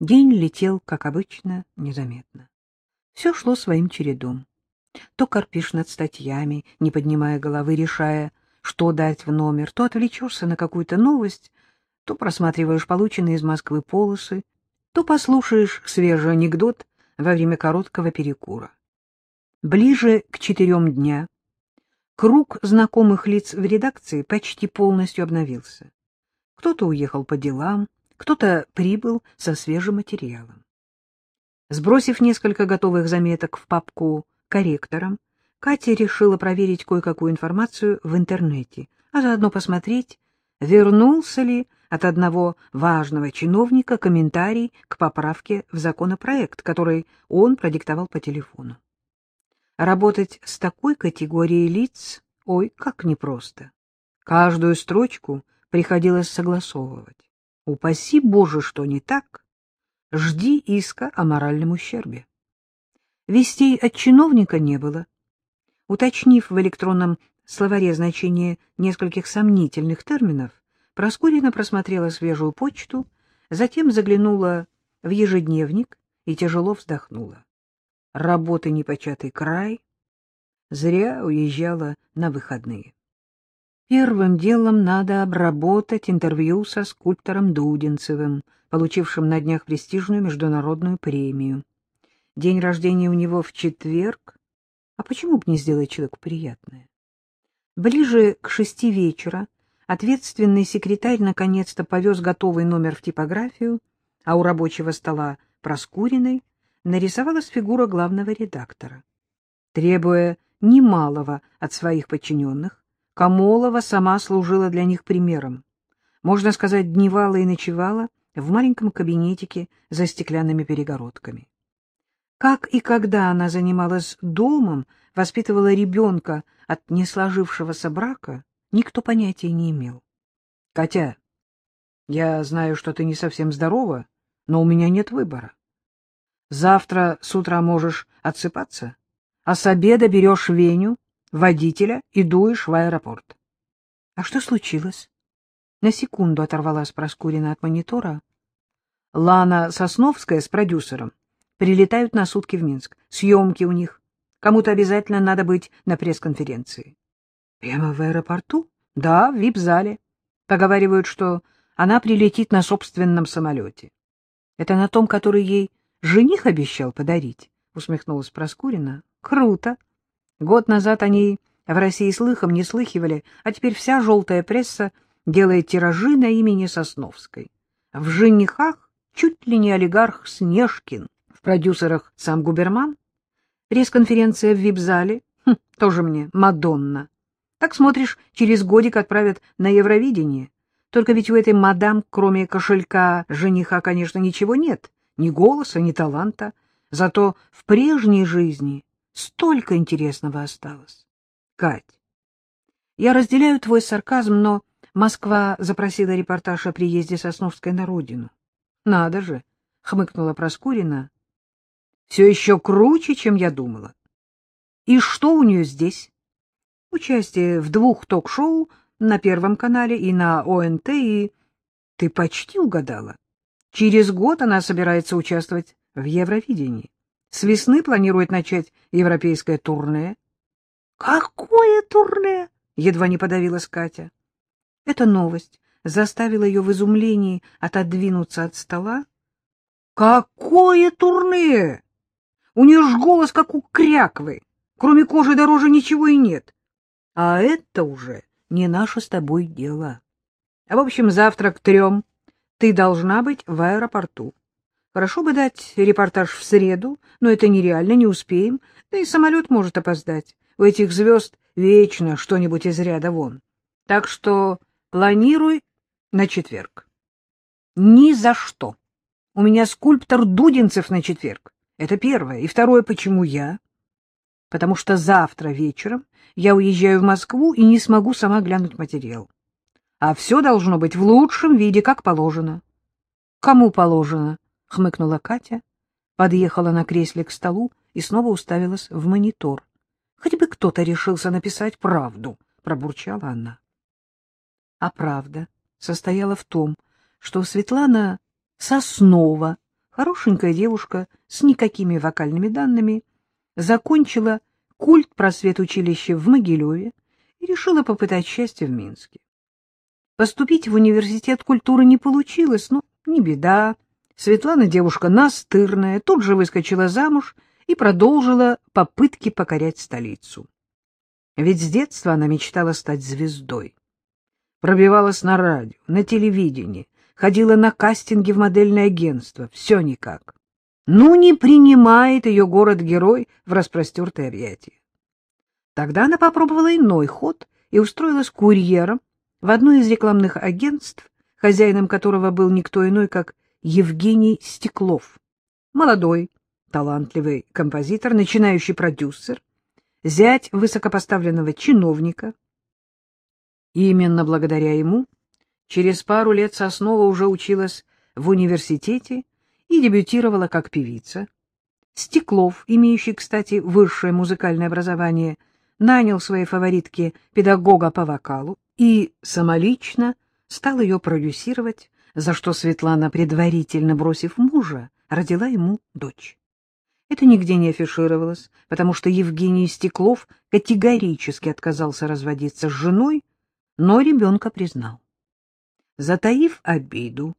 День летел, как обычно, незаметно. Все шло своим чередом. То корпишь над статьями, не поднимая головы, решая, что дать в номер, то отвлечешься на какую-то новость, то просматриваешь полученные из Москвы полосы, то послушаешь свежий анекдот во время короткого перекура. Ближе к четырем дня круг знакомых лиц в редакции почти полностью обновился. Кто-то уехал по делам, кто-то прибыл со свежим материалом. Сбросив несколько готовых заметок в папку корректором, Катя решила проверить кое-какую информацию в интернете, а заодно посмотреть, вернулся ли от одного важного чиновника комментарий к поправке в законопроект, который он продиктовал по телефону. Работать с такой категорией лиц, ой, как непросто. Каждую строчку приходилось согласовывать. Упаси Боже, что не так, жди иска о моральном ущербе. Вестей от чиновника не было. Уточнив в электронном словаре значение нескольких сомнительных терминов, Проскурина просмотрела свежую почту, затем заглянула в ежедневник и тяжело вздохнула. Работы непочатый край, зря уезжала на выходные. Первым делом надо обработать интервью со скульптором Дудинцевым, получившим на днях престижную международную премию. День рождения у него в четверг. А почему бы не сделать человеку приятное? Ближе к шести вечера ответственный секретарь наконец-то повез готовый номер в типографию, а у рабочего стола Проскуриной нарисовалась фигура главного редактора. Требуя немалого от своих подчиненных, Камолова сама служила для них примером. Можно сказать, дневала и ночевала в маленьком кабинетике за стеклянными перегородками. Как и когда она занималась домом, воспитывала ребенка от несложившегося брака, никто понятия не имел. — Катя, я знаю, что ты не совсем здорова, но у меня нет выбора. Завтра с утра можешь отсыпаться, а с обеда берешь Веню, водителя и дуешь в аэропорт. — А что случилось? На секунду оторвалась Проскурина от монитора. Лана Сосновская с продюсером прилетают на сутки в Минск. Съемки у них. Кому-то обязательно надо быть на пресс-конференции. — Прямо в аэропорту? — Да, в вип-зале. Поговаривают, что она прилетит на собственном самолете. — Это на том, который ей жених обещал подарить? — усмехнулась Проскурина. — Круто. Год назад они в России слыхом не слыхивали, а теперь вся желтая пресса делает тиражи на имени Сосновской. В женихах чуть ли не олигарх Снежкин, в продюсерах сам Губерман. Пресс-конференция в вип-зале, хм, тоже мне Мадонна. Так смотришь, через годик отправят на Евровидение. Только ведь у этой мадам, кроме кошелька жениха, конечно, ничего нет. Ни голоса, ни таланта. Зато в прежней жизни Столько интересного осталось. Кать, я разделяю твой сарказм, но Москва запросила репортаж о приезде Сосновской на родину. Надо же, хмыкнула Проскурина. Все еще круче, чем я думала. И что у нее здесь? Участие в двух ток-шоу на Первом канале и на ОНТ, и... Ты почти угадала. Через год она собирается участвовать в Евровидении. С весны планирует начать европейское турне. — Какое турне? — едва не подавилась Катя. Эта новость заставила ее в изумлении отодвинуться от стола. — Какое турне? У нее ж голос, как у кряквы. Кроме кожи дороже ничего и нет. А это уже не наше с тобой дело. В общем, завтра к трем ты должна быть в аэропорту. Хорошо бы дать репортаж в среду, но это нереально, не успеем, да и самолет может опоздать. У этих звезд вечно что-нибудь из ряда вон. Так что планируй на четверг. Ни за что. У меня скульптор Дудинцев на четверг. Это первое. И второе, почему я? Потому что завтра вечером я уезжаю в Москву и не смогу сама глянуть материал. А все должно быть в лучшем виде, как положено. Кому положено? — хмыкнула Катя, подъехала на кресле к столу и снова уставилась в монитор. — Хоть бы кто-то решился написать правду, — пробурчала она. А правда состояла в том, что Светлана Соснова Хорошенькая девушка с никакими вокальными данными закончила культ просвет училище в Могилеве и решила попытать счастье в Минске. Поступить в университет культуры не получилось, но не беда. Светлана девушка настырная, тут же выскочила замуж и продолжила попытки покорять столицу. Ведь с детства она мечтала стать звездой. Пробивалась на радио, на телевидении, ходила на кастинги в модельное агентство. Все никак. Ну, не принимает ее город-герой в распростертое объятие. Тогда она попробовала иной ход и устроилась курьером в одно из рекламных агентств, хозяином которого был никто иной, как Евгений Стеклов. Молодой, талантливый композитор, начинающий продюсер, зять высокопоставленного чиновника. И именно благодаря ему через пару лет Соснова уже училась в университете и дебютировала как певица. Стеклов, имеющий, кстати, высшее музыкальное образование, нанял своей фаворитке педагога по вокалу и самолично стал ее продюсировать, за что Светлана, предварительно бросив мужа, родила ему дочь. Это нигде не афишировалось, потому что Евгений Стеклов категорически отказался разводиться с женой, но ребенка признал. Затаив обиду,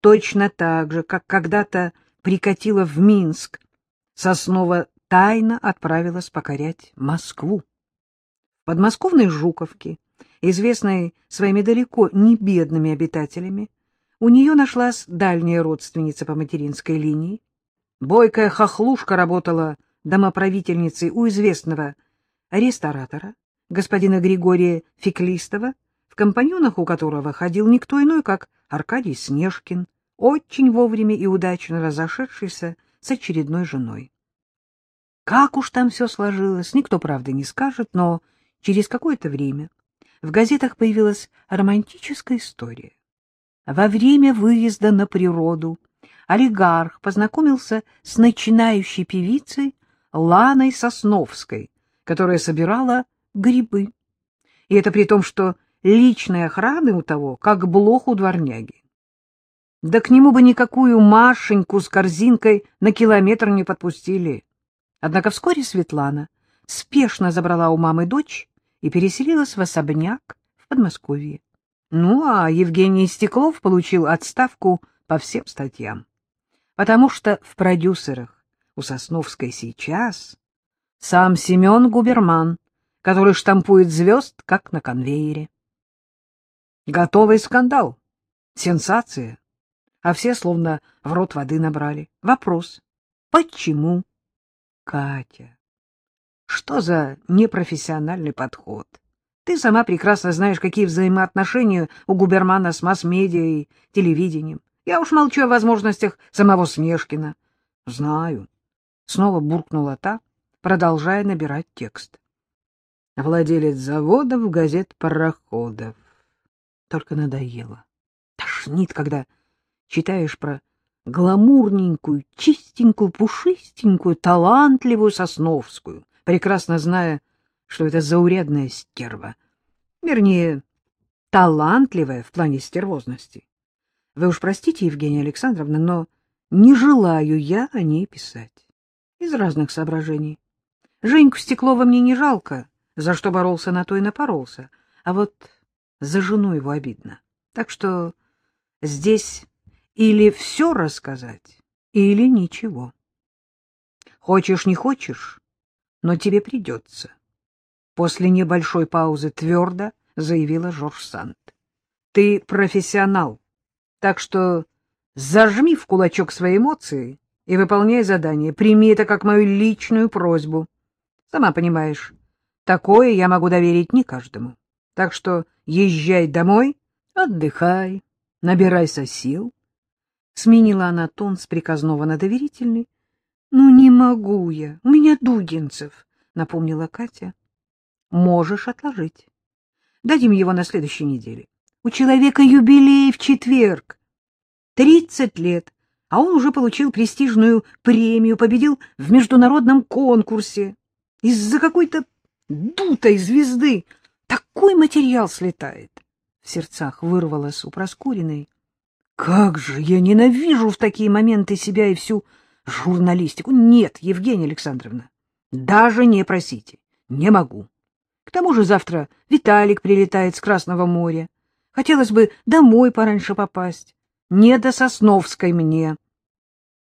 точно так же, как когда-то прикатила в Минск, Соснова тайно отправилась покорять Москву. В подмосковной Жуковке, известной своими далеко не бедными обитателями, у нее нашлась дальняя родственница по материнской линии, Бойкая хохлушка работала домоправительницей у известного ресторатора, господина Григория Феклистова, в компаньонах у которого ходил никто иной, как Аркадий Снежкин, очень вовремя и удачно разошедшийся с очередной женой. Как уж там все сложилось, никто, правда, не скажет, но через какое-то время в газетах появилась романтическая история. Во время выезда на природу олигарх познакомился с начинающей певицей Ланой Сосновской, которая собирала грибы. И это при том, что личной охраны у того, как блох у дворняги. Да к нему бы никакую Машеньку с корзинкой на километр не подпустили. Однако вскоре Светлана спешно забрала у мамы дочь и переселилась в особняк в Подмосковье. Ну, а Евгений Стеклов получил отставку по всем статьям потому что в продюсерах у Сосновской сейчас сам Семен Губерман, который штампует звезд, как на конвейере. Готовый скандал, сенсация, а все словно в рот воды набрали. Вопрос, почему? Катя, что за непрофессиональный подход? Ты сама прекрасно знаешь, какие взаимоотношения у Губермана с масс-медиа и телевидением. Я уж молчу о возможностях самого Снежкина. — Знаю. Снова буркнула та, продолжая набирать текст. Владелец заводов, газет, пароходов. Только надоело. Тошнит, когда читаешь про гламурненькую, чистенькую, пушистенькую, талантливую Сосновскую, прекрасно зная, что это заурядная стерва. Вернее, талантливая в плане стервозности. Вы уж простите, Евгения Александровна, но не желаю я о ней писать. Из разных соображений. Женьку Стеклова мне не жалко, за что боролся, на то и напоролся. А вот за жену его обидно. Так что здесь или все рассказать, или ничего. Хочешь, не хочешь, но тебе придется. После небольшой паузы твердо заявила Жорж Санд. Ты профессионал так что зажми в кулачок свои эмоции и выполняй задание. Прими это как мою личную просьбу. Сама понимаешь, такое я могу доверить не каждому. Так что езжай домой, отдыхай, набирайся сил. Сменила она тон с приказного на доверительный. — Ну, не могу я, у меня Дугинцев, — напомнила Катя. — Можешь отложить. Дадим его на следующей неделе. У человека юбилей в четверг. Тридцать лет, а он уже получил престижную премию, победил в международном конкурсе. Из-за какой-то дутой звезды такой материал слетает. В сердцах вырвалось у Проскуриной. Как же я ненавижу в такие моменты себя и всю журналистику. Нет, Евгения Александровна, даже не просите. Не могу. К тому же завтра Виталик прилетает с Красного моря. Хотелось бы домой пораньше попасть. Не до Сосновской мне.